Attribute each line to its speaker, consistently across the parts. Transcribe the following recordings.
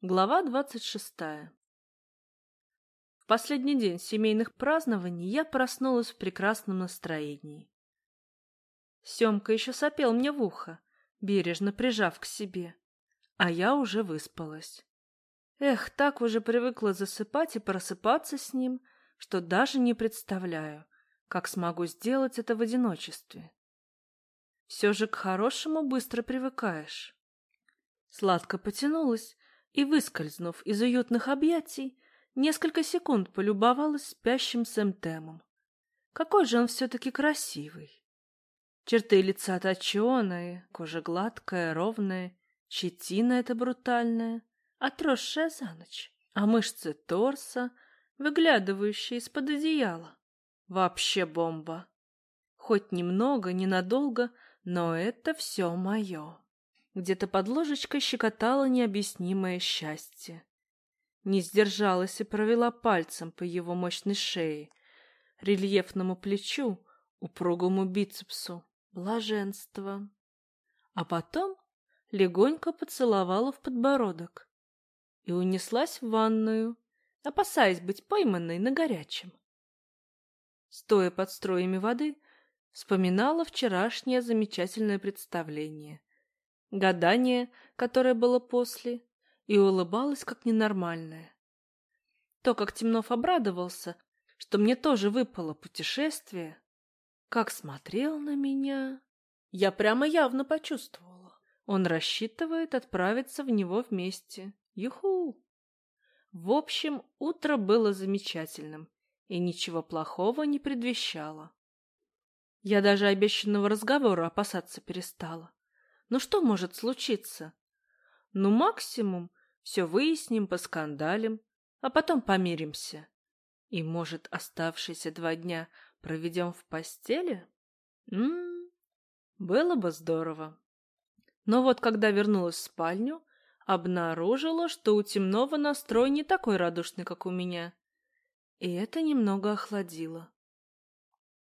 Speaker 1: Глава двадцать шестая В последний день семейных празднований я проснулась в прекрасном настроении. Семка еще сопел мне в ухо, бережно прижав к себе, а я уже выспалась. Эх, так уже привыкла засыпать и просыпаться с ним, что даже не представляю, как смогу сделать это в одиночестве. Все же к хорошему быстро привыкаешь. Сладко потянулась и, выскользнув из уютных объятий, несколько секунд полюбовалась спящим Сэм Темом. Какой же он все-таки красивый! Черты лица точеные, кожа гладкая, ровная, щетина эта брутальная, отросшая за ночь, а мышцы торса, выглядывающие из-под одеяла. Вообще бомба! Хоть немного, ненадолго, но это все мое. Где-то под ложечкой щекотало необъяснимое счастье. Не сдержалась и провела пальцем по его мощной шее, рельефному плечу, упругому бицепсу. Блаженство. А потом легонько поцеловала в подбородок и унеслась в ванную, опасаясь быть пойманной на горячем. Стоя под строями воды, вспоминала вчерашнее замечательное представление гадание, которое было после, и улыбалась как ненормальная. То, как Темнов обрадовался, что мне тоже выпало путешествие, как смотрел на меня, я прямо явно почувствовала. Он рассчитывает отправиться в него вместе. Юху! В общем, утро было замечательным и ничего плохого не предвещало. Я даже обещанного разговора опасаться перестала. Ну что может случиться? Ну, максимум, все выясним, поскандалим, а потом помиримся. И, может, оставшиеся два дня проведем в постели? М-м, было бы здорово. Но вот когда вернулась в спальню, обнаружила, что у Темного настрой не такой радушный, как у меня. И это немного охладило.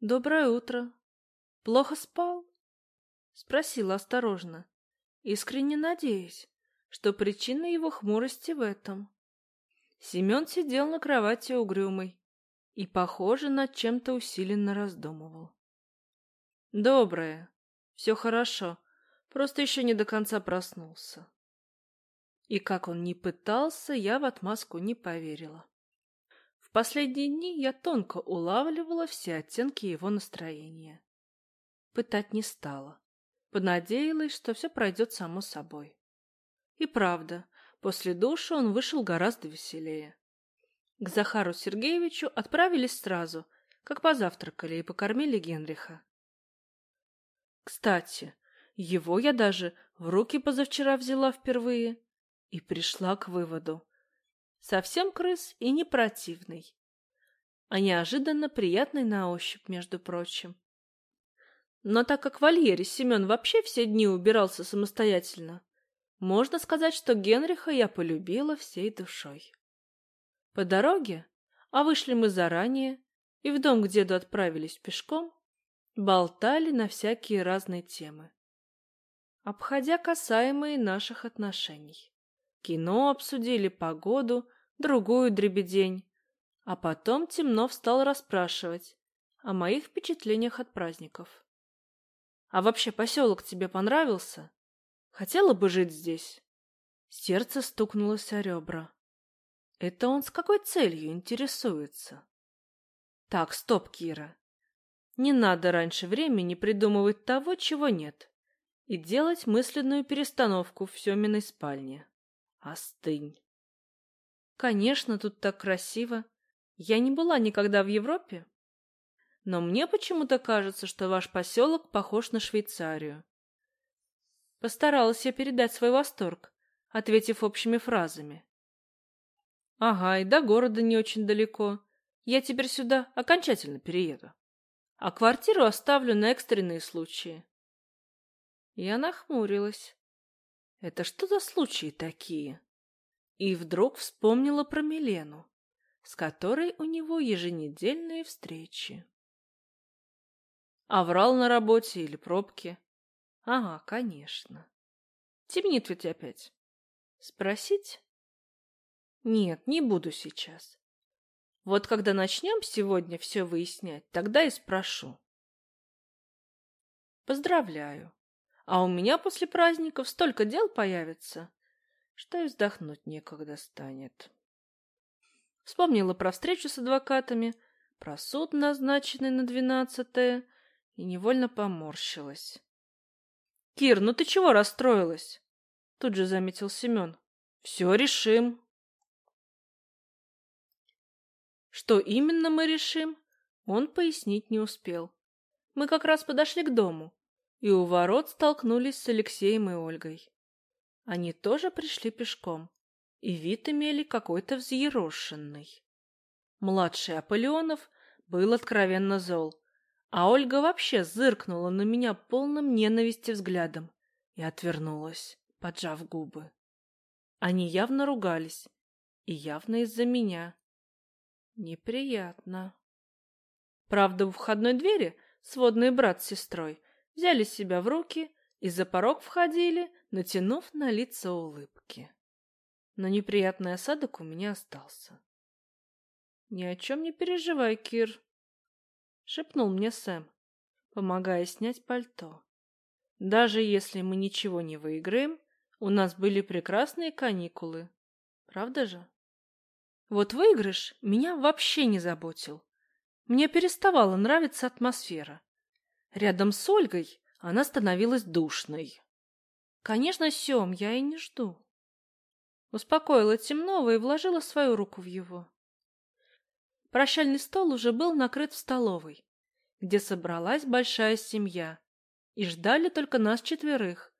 Speaker 1: «Доброе утро. Плохо спал?» Спросила осторожно, искренне надеясь, что причина его хмурости в этом. Семен сидел на кровати угрюмый и, похоже, над чем-то усиленно раздумывал. «Доброе. Все хорошо. Просто еще не до конца проснулся». И как он ни пытался, я в отмазку не поверила. В последние дни я тонко улавливала все оттенки его настроения. Пытать не стала. Понадеялась, что все пройдет само собой. И правда, после душа он вышел гораздо веселее. К Захару Сергеевичу отправились сразу, как позавтракали и покормили Генриха. Кстати, его я даже в руки позавчера взяла впервые и пришла к выводу. Совсем крыс и не противный, а неожиданно приятный на ощупь, между прочим. Но так как в вольере Семен вообще все дни убирался самостоятельно, можно сказать, что Генриха я полюбила всей душой. По дороге, а вышли мы заранее, и в дом к деду отправились пешком, болтали на всякие разные темы, обходя касаемые наших отношений. Кино обсудили, погоду, другую дребедень, а потом Темнов стал расспрашивать о моих впечатлениях от праздников. А вообще поселок тебе понравился? Хотела бы жить здесь?» Сердце стукнулось о ребра. Это он с какой целью интересуется? Так, стоп, Кира. Не надо раньше времени придумывать того, чего нет, и делать мысленную перестановку в Семиной спальне. Остынь. Конечно, тут так красиво. Я не была никогда в Европе, но мне почему-то кажется, что ваш поселок похож на Швейцарию. Постаралась я передать свой восторг, ответив общими фразами. Ага, и до города не очень далеко. Я теперь сюда окончательно перееду. А квартиру оставлю на экстренные случаи. Я нахмурилась. Это что за случаи такие? И вдруг вспомнила про Милену, с которой у него еженедельные встречи. Аврал на работе или пробки? Ага, конечно. Темнит ведь опять. Спросить? Нет, не буду сейчас. Вот когда начнем сегодня все выяснять, тогда и спрошу. Поздравляю. А у меня после праздников столько дел появится, что и вздохнуть некогда станет. Вспомнила про встречу с адвокатами, про суд, назначенный на двенадцатое, и невольно поморщилась. — Кир, ну ты чего расстроилась? — тут же заметил Семен. — Все решим. Что именно мы решим, он пояснить не успел. Мы как раз подошли к дому, и у ворот столкнулись с Алексеем и Ольгой. Они тоже пришли пешком, и вид имели какой-то взъерошенный. Младший Аполеонов был откровенно зол, а Ольга вообще зыркнула на меня полным ненависти взглядом и отвернулась, поджав губы. Они явно ругались, и явно из-за меня. Неприятно. Правда, у входной двери сводный брат с сестрой взяли себя в руки и за порог входили, натянув на лица улыбки. Но неприятный осадок у меня остался. — Ни о чем не переживай, Кир, — шепнул мне Сэм, помогая снять пальто. — Даже если мы ничего не выиграем, у нас были прекрасные каникулы. Правда же? Вот выигрыш меня вообще не заботил. Мне переставала нравиться атмосфера. Рядом с Ольгой она становилась душной. Конечно, Сем, я и не жду. Успокоила Темнова и вложила свою руку в его. Прощальный стол уже был накрыт в столовой, где собралась большая семья, и ждали только нас четверых,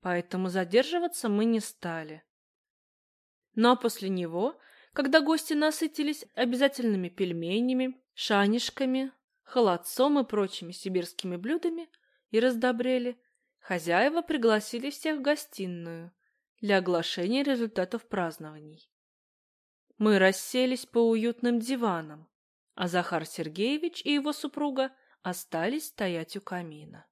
Speaker 1: поэтому задерживаться мы не стали. Но после него когда гости насытились обязательными пельменями, шанишками, холодцом и прочими сибирскими блюдами и раздобрели, хозяева пригласили всех в гостиную для оглашения результатов празднований. Мы расселись по уютным диванам, а Захар Сергеевич и его супруга остались стоять у камина.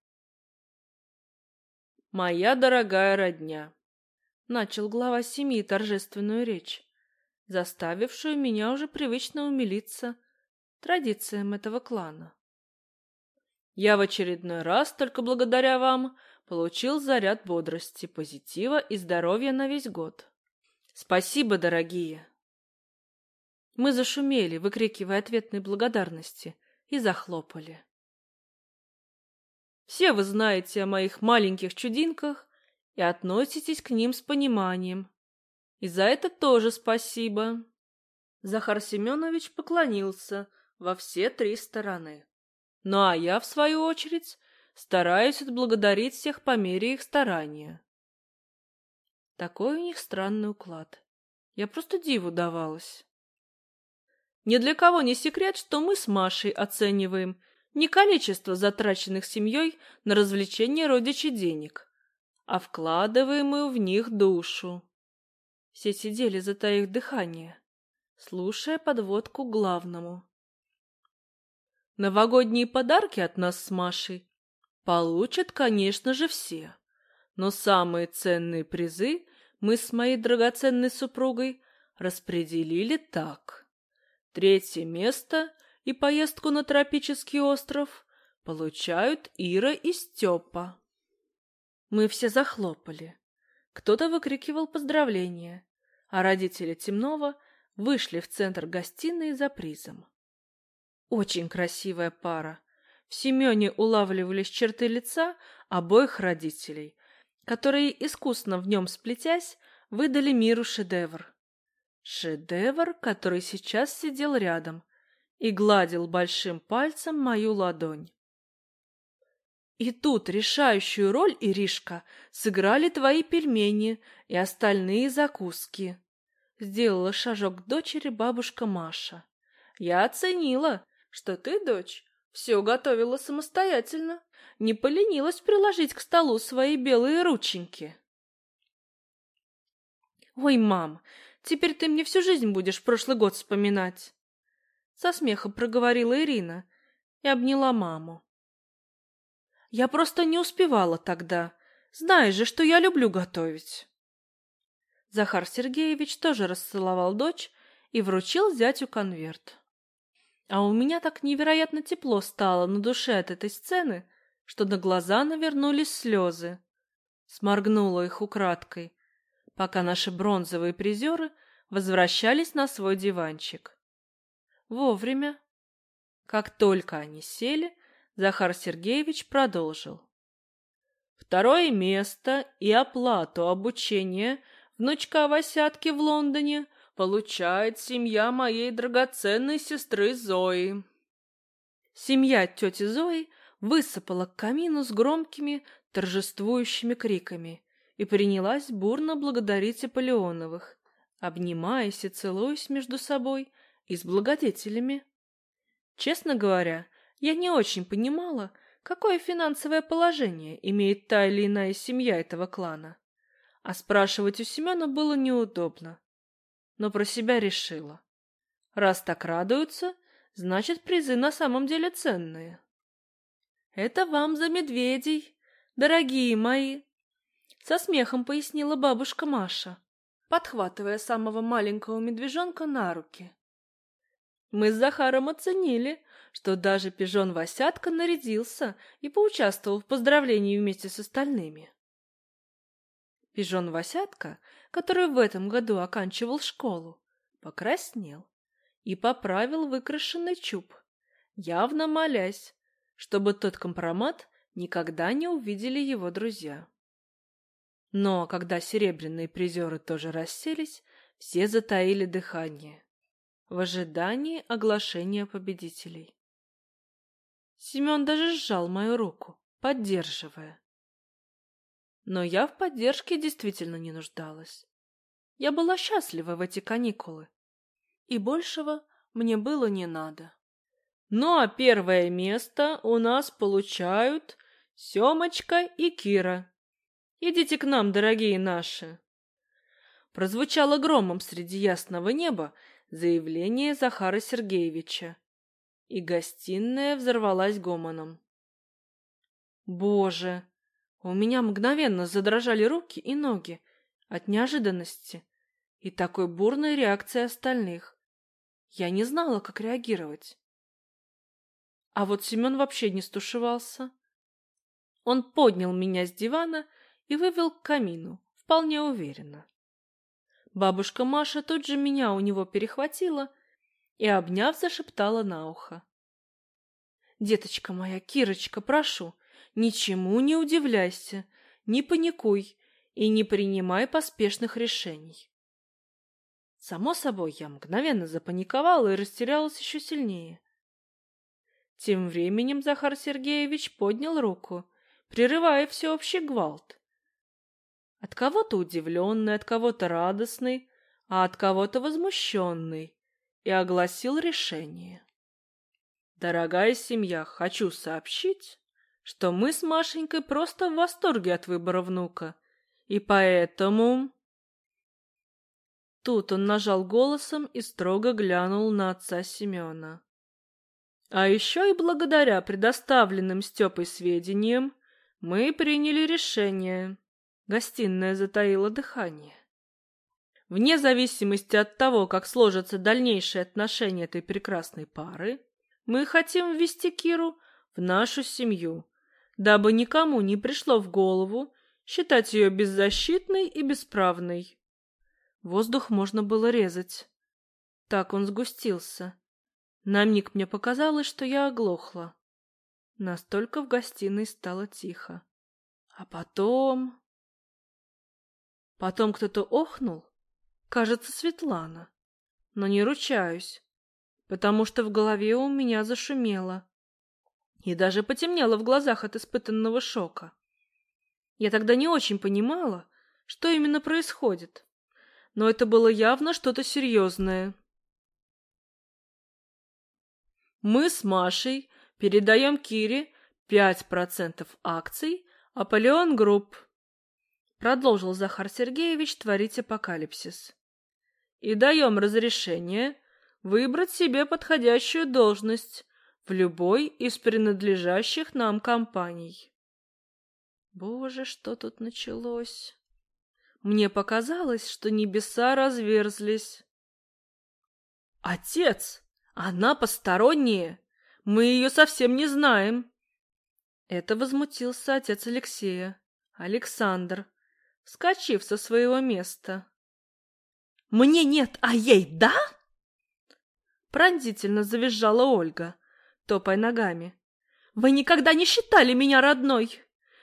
Speaker 1: «Моя дорогая родня!» — начал глава семьи торжественную речь заставившую меня уже привычно умилиться традициям этого клана. Я в очередной раз, только благодаря вам, получил заряд бодрости, позитива и здоровья на весь год. Спасибо, дорогие! Мы зашумели, выкрикивая ответные благодарности, и захлопали. Все вы знаете о моих маленьких чудинках и относитесь к ним с пониманием, и за это тоже спасибо. Захар Семенович поклонился во все три стороны. Ну а я, в свою очередь, стараюсь отблагодарить всех по мере их старания. Такой у них странный уклад. Я просто диву давалась. Ни для кого не секрет, что мы с Машей оцениваем не количество затраченных семьей на развлечение родичей денег, а вкладываемую в них душу. Все сидели, затаив дыхание, слушая подводку главному. Новогодние подарки от нас с Машей получат, конечно же, все. Но самые ценные призы мы с моей драгоценной супругой распределили так. Третье место и поездку на тропический остров получают Ира и Степа. Мы все захлопали. Кто-то выкрикивал поздравления, а родители Темнова вышли в центр гостиной за призом. Очень красивая пара. В Семене улавливались черты лица обоих родителей, которые, искусно в нем сплетясь, выдали миру шедевр. Шедевр, который сейчас сидел рядом и гладил большим пальцем мою ладонь. И тут решающую роль, Иришка, сыграли твои пельмени и остальные закуски. Сделала шажок дочери бабушка Маша. Я оценила, что ты, дочь, все готовила самостоятельно, не поленилась приложить к столу свои белые рученьки. Ой, мам, теперь ты мне всю жизнь будешь прошлый год вспоминать. Со смехом проговорила Ирина и обняла маму. Я просто не успевала тогда. Знаешь же, что я люблю готовить. Захар Сергеевич тоже расцеловал дочь и вручил зятю конверт. А у меня так невероятно тепло стало на душе от этой сцены, что на глаза навернулись слезы. Сморгнула их украдкой, пока наши бронзовые призеры возвращались на свой диванчик. Вовремя. Как только они сели, Захар Сергеевич продолжил. Второе место и оплату обучения внучка Васятки в Лондоне получает семья моей драгоценной сестры Зои. Семья тети Зои высыпала к камину с громкими торжествующими криками и принялась бурно благодарить Аполеоновых, обнимаясь и целуясь между собой и с благодетелями. Честно говоря, я не очень понимала, какое финансовое положение имеет та или иная семья этого клана. А спрашивать у Семена было неудобно. Но про себя решила. Раз так радуются, значит, призы на самом деле ценные. Это вам за медведей, дорогие мои, со смехом пояснила бабушка Маша, подхватывая самого маленького медвежонка на руки. Мы с Захаром оценили, что даже пижон Васятка нарядился и поучаствовал в поздравлении вместе с остальными. Пижон Васятка, который в этом году оканчивал школу, покраснел и поправил выкрашенный чуб, явно молясь, чтобы тот компромат никогда не увидели его друзья. Но когда серебряные призеры тоже расселись, все затаили дыхание в ожидании оглашения победителей. Семен даже сжал мою руку, поддерживая. Но я в поддержке действительно не нуждалась. Я была счастлива в эти каникулы, и большего мне было не надо. Ну а первое место у нас получают Семочка и Кира. Идите к нам, дорогие наши. Прозвучало громом среди ясного неба заявление Захара Сергеевича, и гостиная взорвалась гомоном. Боже! У меня мгновенно задрожали руки и ноги от неожиданности и такой бурной реакции остальных. Я не знала, как реагировать. А вот Семен вообще не стушевался. Он поднял меня с дивана и вывел к камину, вполне уверенно. Бабушка Маша тут же меня у него перехватила и, обняв, зашептала на ухо. «Деточка моя, Кирочка, прошу, ничему не удивляйся, не паникуй и не принимай поспешных решений». Само собой, я мгновенно запаниковала и растерялась еще сильнее. Тем временем Захар Сергеевич поднял руку, прерывая всеобщий гвалт. От кого-то удивленный, от кого-то радостный, а от кого-то возмущенный, и огласил решение. Дорогая семья, хочу сообщить, что мы с Машенькой просто в восторге от выбора внука, и поэтому... Тут он нажал голосом и строго глянул на отца Семена. А еще и благодаря предоставленным Степой сведениям мы приняли решение. Гостиная затаила дыхание. Вне зависимости от того, как сложатся дальнейшие отношения этой прекрасной пары, мы хотим ввести Киру в нашу семью, дабы никому не пришло в голову считать ее беззащитной и бесправной. Воздух можно было резать. Так он сгустился. На миг мне показалось, что я оглохла. Настолько в гостиной стало тихо. А потом... Потом кто-то охнул. Кажется, Светлана. Но не ручаюсь потому что в голове у меня зашумело и даже потемнело в глазах от испытанного шока. Я тогда не очень понимала, что именно происходит, но это было явно что-то серьезное. Мы с Машей передаем Кире 5% акций Аполеон Group, продолжил Захар Сергеевич творить апокалипсис. И даем разрешение выбрать себе подходящую должность в любой из принадлежащих нам компаний. Боже, что тут началось? Мне показалось, что небеса разверзлись. «Отец! Она посторонняя! Мы ее совсем не знаем!» Это возмутился отец Алексея, Александр, вскочив со своего места. «Мне нет, а ей да?» Пронзительно завизжала Ольга, топая ногами. «Вы никогда не считали меня родной!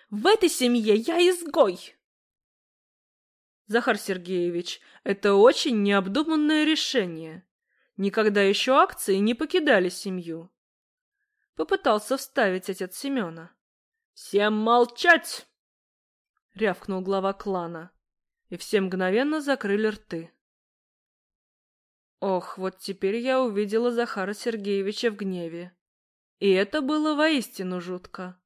Speaker 1: В этой семье я изгой!» Захар Сергеевич, это очень необдуманное решение. Никогда еще акции не покидали семью. Попытался вставить отец Семена. «Всем молчать!» — рявкнул глава клана, и все мгновенно закрыли рты. Ох, вот теперь я увидела Захара Сергеевича в гневе. И это было воистину жутко.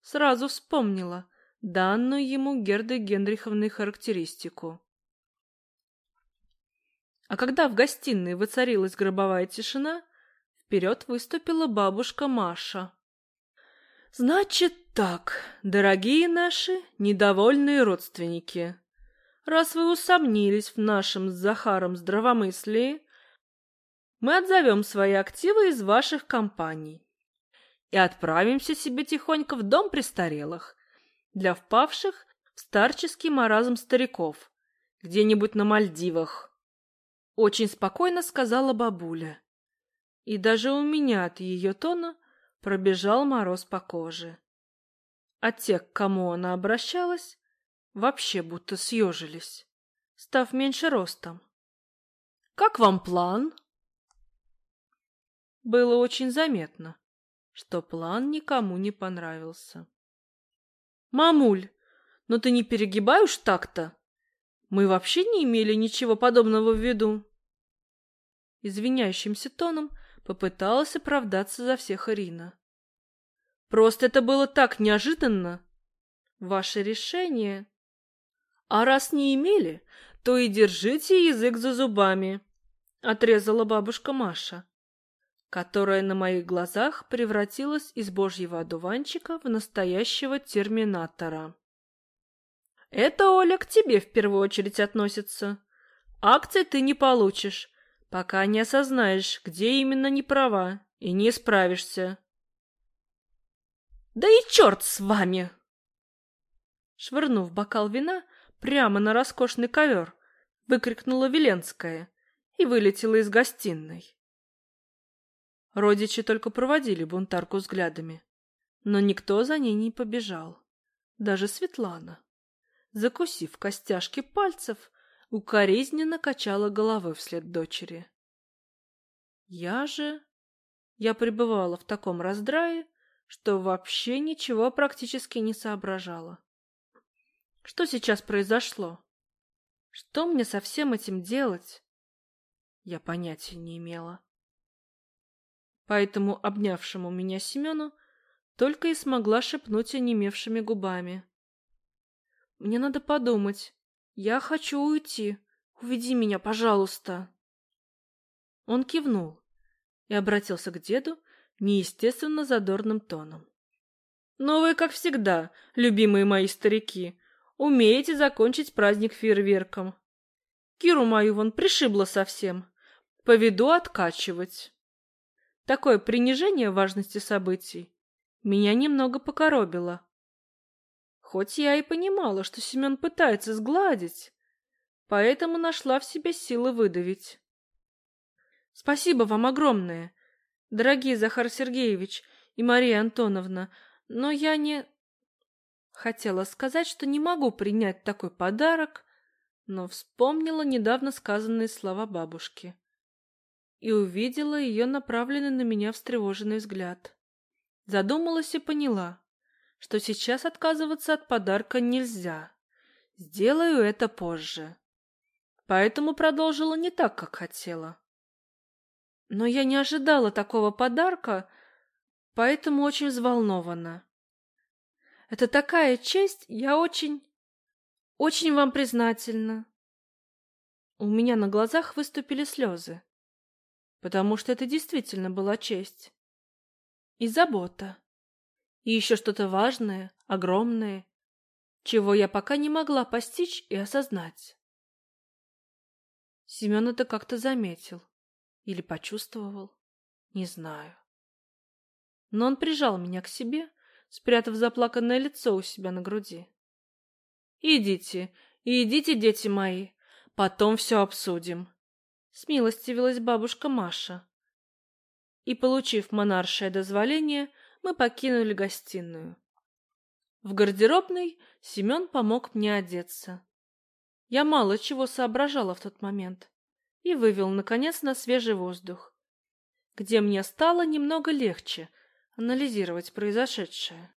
Speaker 1: Сразу вспомнила данную ему Гердой Генриховной характеристику. А когда в гостиной воцарилась гробовая тишина, вперед выступила бабушка Маша. «Значит так, дорогие наши недовольные родственники, раз вы усомнились в нашем с Захаром здравомыслии, мы отзовем свои активы из ваших компаний и отправимся себе тихонько в дом престарелых для впавших в старческий маразм стариков, где-нибудь на Мальдивах. Очень спокойно сказала бабуля. И даже у меня от ее тона пробежал мороз по коже. А те, к кому она обращалась, вообще будто съежились, став меньше ростом. «Как вам план?» Было очень заметно, что план никому не понравился. «Мамуль, но ты не перегибай уж так-то!» Мы вообще не имели ничего подобного в виду. Извиняющимся тоном попыталась оправдаться за всех Ирина. Просто это было так неожиданно. Ваше решение. А раз не имели, то и держите язык за зубами, отрезала бабушка Маша, которая на моих глазах превратилась из божьего одуванчика в настоящего терминатора. Это, Оля, к тебе в первую очередь относится. Акций ты не получишь, пока не осознаешь, где именно не права, и не справишься. Да и черт с вами! Швырнув бокал вина прямо на роскошный ковер, выкрикнула Веленская и вылетела из гостиной. Родичи только проводили бунтарку взглядами, но никто за ней не побежал, даже Светлана закусив костяшки пальцев, укоризненно качала головой вслед дочери. Я же... Я пребывала в таком раздрае, что вообще ничего практически не соображала. Что сейчас произошло? Что мне со всем этим делать? Я понятия не имела. Поэтому обнявшему меня Семену только и смогла шепнуть онемевшими губами. Мне надо подумать. Я хочу уйти. Уведи меня, пожалуйста. Он кивнул и обратился к деду неестественно задорным тоном. Но вы, как всегда, любимые мои старики, умеете закончить праздник фейерверком. Киру мою вон пришибло совсем. Поведу откачивать. Такое принижение важности событий меня немного покоробило. Хоть я и понимала, что Семен пытается сгладить, поэтому нашла в себе силы выдавить. Спасибо вам огромное, дорогие Захар Сергеевич и Мария Антоновна, но я не... Хотела сказать, что не могу принять такой подарок, но вспомнила недавно сказанные слова бабушки и увидела ее направленный на меня встревоженный взгляд. Задумалась и поняла что сейчас отказываться от подарка нельзя. Сделаю это позже. Поэтому продолжила не так, как хотела. Но я не ожидала такого подарка, поэтому очень взволнована. Это такая честь, я очень, очень вам признательна. У меня на глазах выступили слезы, потому что это действительно была честь и забота. И еще что-то важное, огромное чего я пока не могла постичь и осознать. Семен это как-то заметил или почувствовал, не знаю. Но он прижал меня к себе, спрятав заплаканное лицо у себя на груди. «Идите, идите, дети мои, потом все обсудим», — смилостивилась бабушка Маша. И, получив монаршее дозволение, мы покинули гостиную. В гардеробной Семен помог мне одеться. Я мало чего соображала в тот момент и вывел, наконец, на свежий воздух, где мне стало немного легче анализировать произошедшее.